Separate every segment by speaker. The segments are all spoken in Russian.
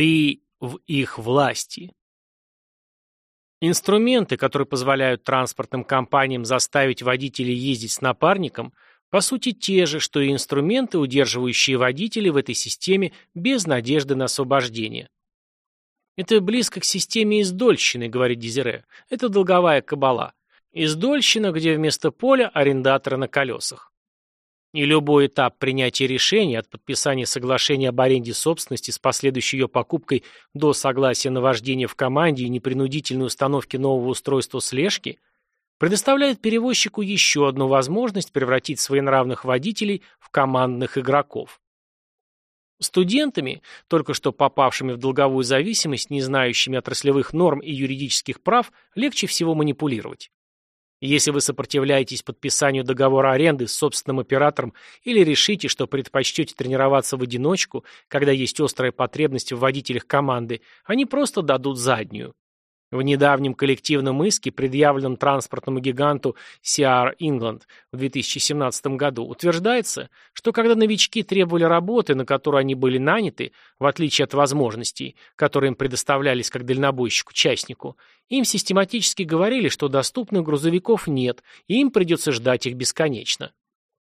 Speaker 1: Ты в их власти. Инструменты, которые позволяют транспортным компаниям заставить водителей ездить с напарником, по сути те же, что и инструменты, удерживающие водителей в этой системе без надежды на освобождение. «Это близко к системе издольщины», — говорит Дезире. «Это долговая кабала. Издольщина, где вместо поля арендаторы на колесах. И любой этап принятия решения от подписания соглашения об аренде собственности с последующей ее покупкой до согласия на вождение в команде и непринудительной установки нового устройства слежки предоставляет перевозчику еще одну возможность превратить своенравных водителей в командных игроков. Студентами, только что попавшими в долговую зависимость, не знающими отраслевых норм и юридических прав, легче всего манипулировать. Если вы сопротивляетесь подписанию договора аренды с собственным оператором или решите, что предпочтете тренироваться в одиночку, когда есть острая потребность в водителях команды, они просто дадут заднюю. В недавнем коллективном иске, предъявленном транспортному гиганту CR England в 2017 году, утверждается, что когда новички требовали работы, на которую они были наняты, в отличие от возможностей, которые им предоставлялись как дальнобойщику-частнику, им систематически говорили, что доступных грузовиков нет, и им придется ждать их бесконечно.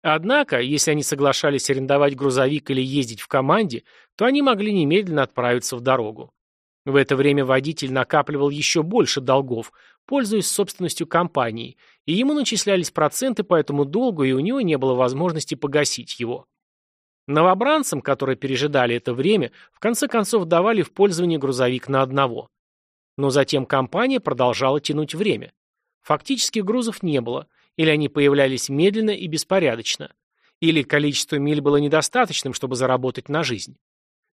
Speaker 1: Однако, если они соглашались арендовать грузовик или ездить в команде, то они могли немедленно отправиться в дорогу. В это время водитель накапливал еще больше долгов, пользуясь собственностью компании, и ему начислялись проценты по этому долгу, и у него не было возможности погасить его. Новобранцам, которые пережидали это время, в конце концов давали в пользование грузовик на одного. Но затем компания продолжала тянуть время. Фактически грузов не было, или они появлялись медленно и беспорядочно, или количество миль было недостаточным, чтобы заработать на жизнь.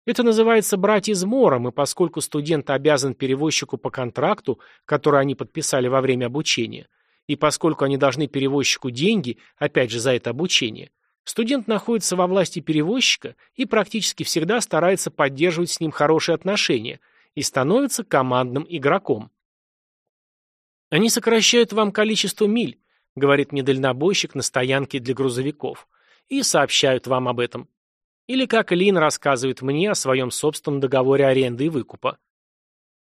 Speaker 1: Это называется брать измором, и поскольку студент обязан перевозчику по контракту, который они подписали во время обучения, и поскольку они должны перевозчику деньги, опять же за это обучение, студент находится во власти перевозчика и практически всегда старается поддерживать с ним хорошие отношения и становится командным игроком. Они сокращают вам количество миль, говорит мне дальнобойщик на стоянке для грузовиков, и сообщают вам об этом. Или как Лин рассказывает мне о своем собственном договоре аренды и выкупа.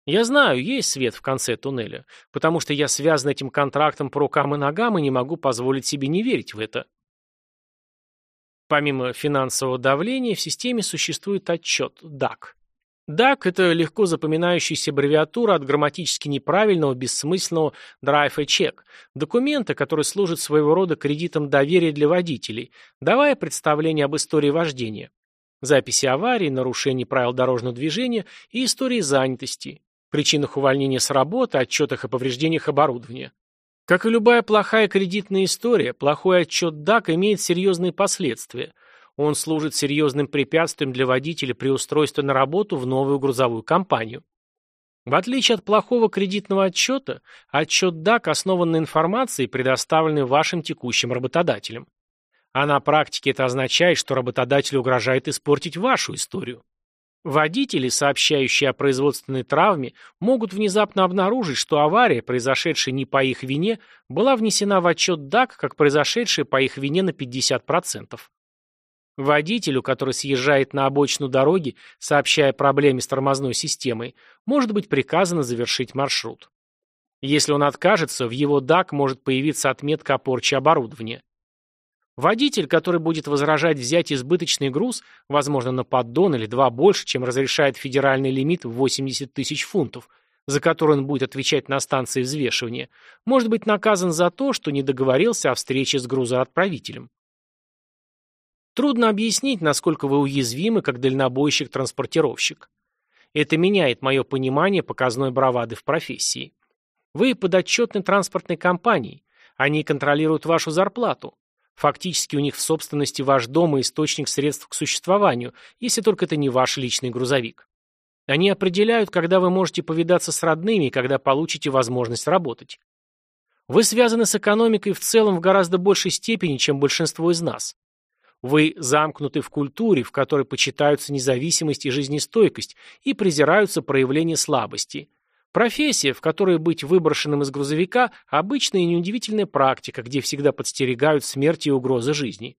Speaker 1: Я знаю, есть свет в конце туннеля, потому что я связан этим контрактом по рукам и ногам и не могу позволить себе не верить в это. Помимо финансового давления, в системе существует отчет DAC. DAC – это легко запоминающаяся аббревиатура от грамматически неправильного, бессмысленного drive a check, документа, который служит своего рода кредитом доверия для водителей, давая представление об истории вождения записи аварий, нарушений правил дорожного движения и истории занятости, причинах увольнения с работы, отчетах о повреждениях оборудования. Как и любая плохая кредитная история, плохой отчет DAC имеет серьезные последствия. Он служит серьезным препятствием для водителя при устройстве на работу в новую грузовую компанию. В отличие от плохого кредитного отчета, отчет DAC основан на информации, предоставленной вашим текущим работодателем. А на практике это означает, что работодатель угрожает испортить вашу историю. Водители, сообщающие о производственной травме, могут внезапно обнаружить, что авария, произошедшая не по их вине, была внесена в отчет ДАК как произошедшая по их вине на 50%. Водителю, который съезжает на обочину дороги, сообщая о проблеме с тормозной системой, может быть приказано завершить маршрут. Если он откажется, в его ДАК может появиться отметка о порче оборудования. Водитель, который будет возражать взять избыточный груз, возможно, на поддон или два больше, чем разрешает федеральный лимит в 80 тысяч фунтов, за который он будет отвечать на станции взвешивания, может быть наказан за то, что не договорился о встрече с грузоотправителем. Трудно объяснить, насколько вы уязвимы, как дальнобойщик-транспортировщик. Это меняет мое понимание показной бравады в профессии. Вы подотчетны транспортной компании. Они контролируют вашу зарплату. Фактически у них в собственности ваш дом и источник средств к существованию, если только это не ваш личный грузовик. Они определяют, когда вы можете повидаться с родными и когда получите возможность работать. Вы связаны с экономикой в целом в гораздо большей степени, чем большинство из нас. Вы замкнуты в культуре, в которой почитаются независимость и жизнестойкость и презираются проявления слабости. Профессия, в которой быть выброшенным из грузовика – обычная и неудивительная практика, где всегда подстерегают смерти и угрозы жизни.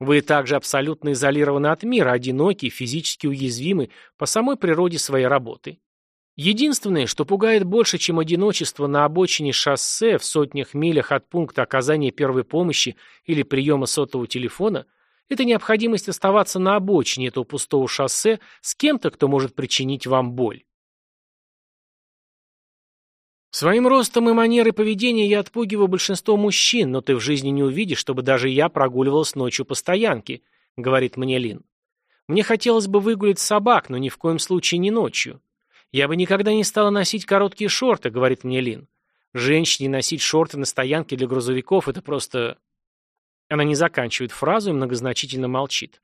Speaker 1: Вы также абсолютно изолированы от мира, одиноки, физически уязвимы по самой природе своей работы. Единственное, что пугает больше, чем одиночество на обочине шоссе в сотнях милях от пункта оказания первой помощи или приема сотового телефона, это необходимость оставаться на обочине этого пустого шоссе с кем-то, кто может причинить вам боль. Своим ростом и манерой поведения я отпугиваю большинство мужчин, но ты в жизни не увидишь, чтобы даже я прогуливалась ночью по стоянке, говорит мне Лин. Мне хотелось бы выгулять собак, но ни в коем случае не ночью. Я бы никогда не стала носить короткие шорты, говорит мне Лин. Женщине носить шорты на стоянке для грузовиков – это просто... Она не заканчивает фразу и многозначительно молчит.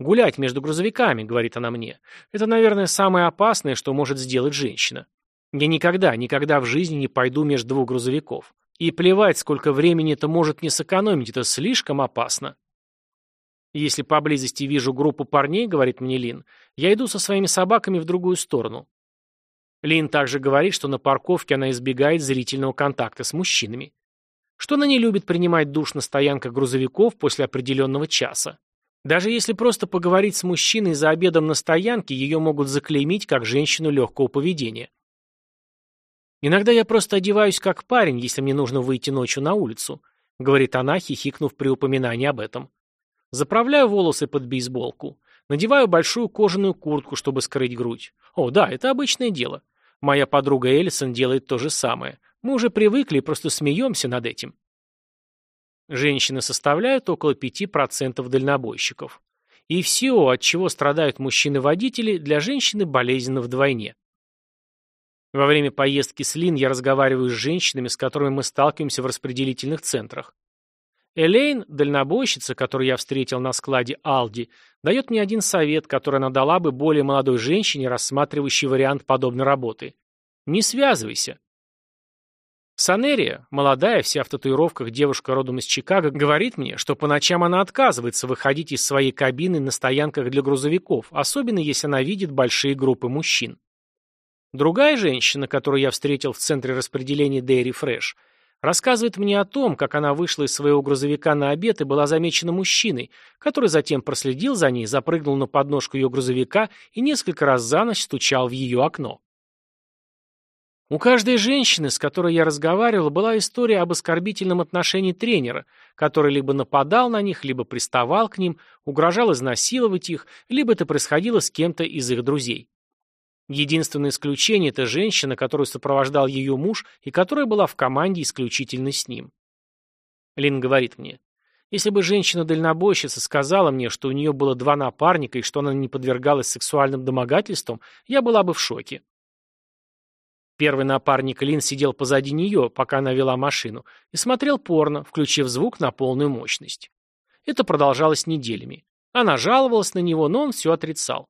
Speaker 1: «Гулять между грузовиками», — говорит она мне, — «это, наверное, самое опасное, что может сделать женщина». Я никогда, никогда в жизни не пойду между двух грузовиков. И плевать, сколько времени это может не сэкономить, это слишком опасно. Если поблизости вижу группу парней, говорит мне Лин, я иду со своими собаками в другую сторону. Лин также говорит, что на парковке она избегает зрительного контакта с мужчинами. Что она не любит принимать душ на стоянках грузовиков после определенного часа. Даже если просто поговорить с мужчиной за обедом на стоянке, ее могут заклеймить как женщину легкого поведения. «Иногда я просто одеваюсь как парень, если мне нужно выйти ночью на улицу», — говорит она, хихикнув при упоминании об этом. «Заправляю волосы под бейсболку. Надеваю большую кожаную куртку, чтобы скрыть грудь. О, да, это обычное дело. Моя подруга Элисон делает то же самое. Мы уже привыкли и просто смеемся над этим». Женщины составляют около 5% дальнобойщиков. И все, от чего страдают мужчины-водители, для женщины болезненно вдвойне. Во время поездки с Лин я разговариваю с женщинами, с которыми мы сталкиваемся в распределительных центрах. Элейн, дальнобойщица, которую я встретил на складе Алди, дает мне один совет, который она дала бы более молодой женщине, рассматривающей вариант подобной работы. Не связывайся. Санерия, молодая, вся в татуировках девушка родом из Чикаго, говорит мне, что по ночам она отказывается выходить из своей кабины на стоянках для грузовиков, особенно если она видит большие группы мужчин. Другая женщина, которую я встретил в центре распределения Dairy Fresh, рассказывает мне о том, как она вышла из своего грузовика на обед и была замечена мужчиной, который затем проследил за ней, запрыгнул на подножку ее грузовика и несколько раз за ночь стучал в ее окно. У каждой женщины, с которой я разговаривал, была история об оскорбительном отношении тренера, который либо нападал на них, либо приставал к ним, угрожал изнасиловать их, либо это происходило с кем-то из их друзей. Единственное исключение – это женщина, которую сопровождал ее муж и которая была в команде исключительно с ним. Лин говорит мне, если бы женщина-дальнобойщица сказала мне, что у нее было два напарника и что она не подвергалась сексуальным домогательствам, я была бы в шоке. Первый напарник Лин сидел позади нее, пока она вела машину, и смотрел порно, включив звук на полную мощность. Это продолжалось неделями. Она жаловалась на него, но он все отрицал.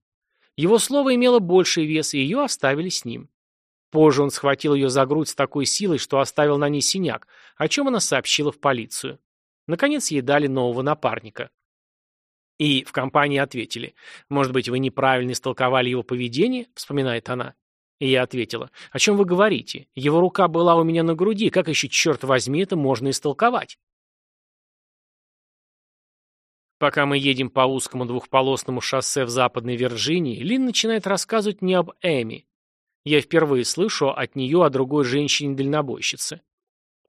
Speaker 1: Его слово имело больший вес, и ее оставили с ним. Позже он схватил ее за грудь с такой силой, что оставил на ней синяк, о чем она сообщила в полицию. Наконец ей дали нового напарника. И в компании ответили, «Может быть, вы неправильно истолковали его поведение?» — вспоминает она. И я ответила, «О чем вы говорите? Его рука была у меня на груди, как еще, черт возьми, это можно истолковать?» Пока мы едем по узкому двухполосному шоссе в Западной Вирджинии, Лин начинает рассказывать мне об Эми. Я впервые слышу от нее о другой женщине-дальнобойщице.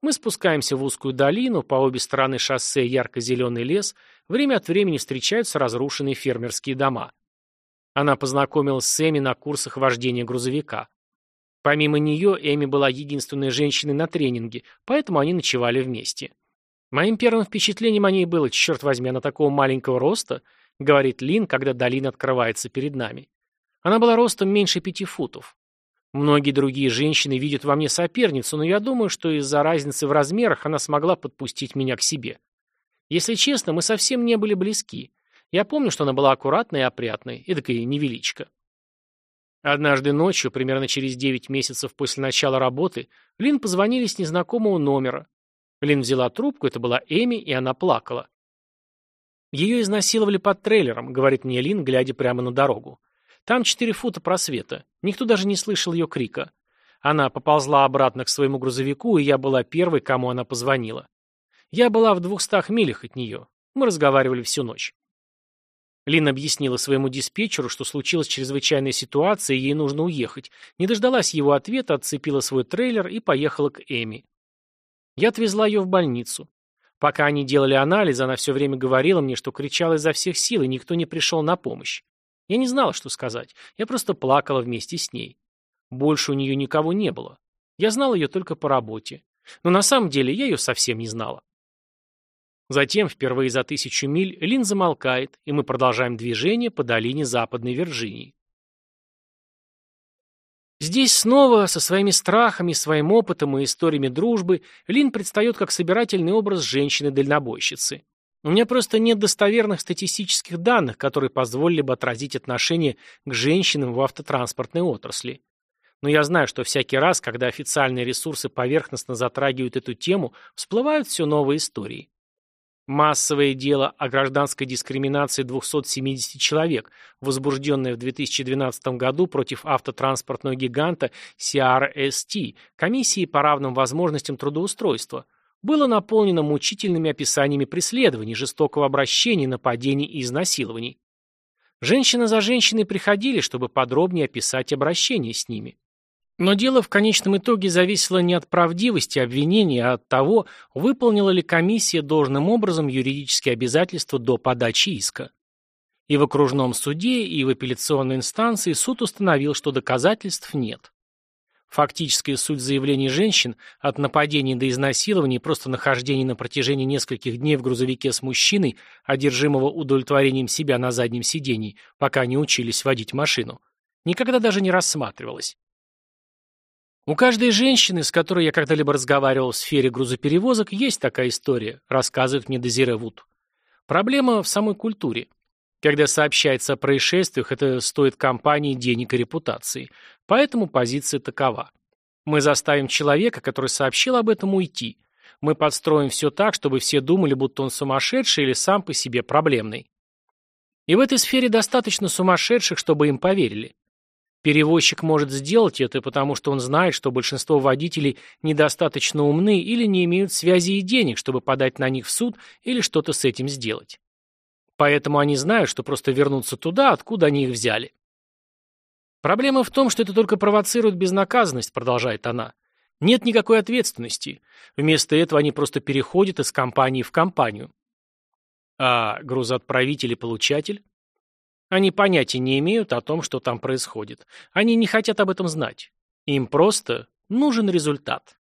Speaker 1: Мы спускаемся в узкую долину, по обе стороны шоссе ярко-зеленый лес, время от времени встречаются разрушенные фермерские дома. Она познакомилась с Эми на курсах вождения грузовика. Помимо нее, Эми была единственной женщиной на тренинге, поэтому они ночевали вместе. Моим первым впечатлением о ней было, черт возьми, она такого маленького роста, говорит Лин, когда долина открывается перед нами. Она была ростом меньше пяти футов. Многие другие женщины видят во мне соперницу, но я думаю, что из-за разницы в размерах она смогла подпустить меня к себе. Если честно, мы совсем не были близки. Я помню, что она была аккуратной и опрятной, эдакой невеличка. Однажды ночью, примерно через девять месяцев после начала работы, Лин позвонили с незнакомого номера. Лин взяла трубку, это была Эми, и она плакала. «Ее изнасиловали под трейлером», — говорит мне Лин, глядя прямо на дорогу. «Там четыре фута просвета. Никто даже не слышал ее крика. Она поползла обратно к своему грузовику, и я была первой, кому она позвонила. Я была в двухстах милях от нее. Мы разговаривали всю ночь. Лин объяснила своему диспетчеру, что случилась чрезвычайная ситуация, и ей нужно уехать. Не дождалась его ответа, отцепила свой трейлер и поехала к Эми. Я отвезла ее в больницу. Пока они делали анализ, она все время говорила мне, что кричала изо всех сил, и никто не пришел на помощь. Я не знала, что сказать. Я просто плакала вместе с ней. Больше у нее никого не было. Я знала ее только по работе. Но на самом деле я ее совсем не знала. Затем, впервые за тысячу миль, Лин замолкает, и мы продолжаем движение по долине Западной Вирджинии. Здесь снова, со своими страхами, своим опытом и историями дружбы, Лин предстает как собирательный образ женщины-дальнобойщицы. У меня просто нет достоверных статистических данных, которые позволили бы отразить отношение к женщинам в автотранспортной отрасли. Но я знаю, что всякий раз, когда официальные ресурсы поверхностно затрагивают эту тему, всплывают все новые истории. Массовое дело о гражданской дискриминации 270 человек, возбужденное в 2012 году против автотранспортного гиганта CRST, комиссии по равным возможностям трудоустройства, было наполнено мучительными описаниями преследований, жестокого обращения, нападений и изнасилований. Женщина за женщиной приходили, чтобы подробнее описать обращение с ними. Но дело в конечном итоге зависело не от правдивости обвинения, а от того, выполнила ли комиссия должным образом юридические обязательства до подачи иска. И в окружном суде, и в апелляционной инстанции суд установил, что доказательств нет. Фактическая суть заявлений женщин от нападений до изнасилований просто нахождения на протяжении нескольких дней в грузовике с мужчиной, одержимого удовлетворением себя на заднем сидении, пока они учились водить машину, никогда даже не рассматривалась. У каждой женщины, с которой я когда-либо разговаривал в сфере грузоперевозок, есть такая история, рассказывает мне Дезире Вуд. Проблема в самой культуре. Когда сообщается о происшествиях, это стоит компании денег и репутации. Поэтому позиция такова. Мы заставим человека, который сообщил об этом, уйти. Мы подстроим все так, чтобы все думали, будто он сумасшедший или сам по себе проблемный. И в этой сфере достаточно сумасшедших, чтобы им поверили. Перевозчик может сделать это, потому что он знает, что большинство водителей недостаточно умны или не имеют связи и денег, чтобы подать на них в суд или что-то с этим сделать. Поэтому они знают, что просто вернуться туда, откуда они их взяли. Проблема в том, что это только провоцирует безнаказанность, продолжает она. Нет никакой ответственности. Вместо этого они просто переходят из компании в компанию. А грузоотправитель и получатель? Они понятия не имеют о том, что там происходит. Они не хотят об этом знать. Им просто нужен результат.